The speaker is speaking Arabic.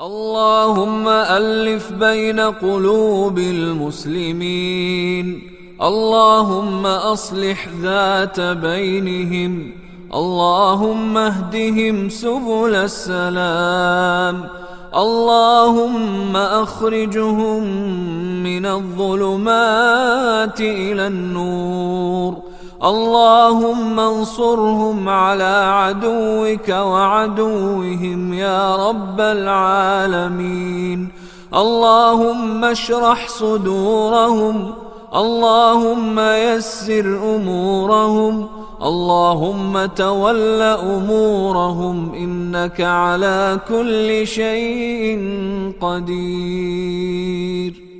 اللهم ألف بين قلوب المسلمين. اللهم أصلح ذات بينهم. اللهم اهدهم سبل السلام. اللهم أخرجهم من الظلمات إلى النور. اللهم انصرهم على عدوك وعدوهم يا رب العالمين. اللهم اشرح صدورهم. اللهم يسر أمورهم. اللهم تول أمورهم. إنك على كل شيء قدير.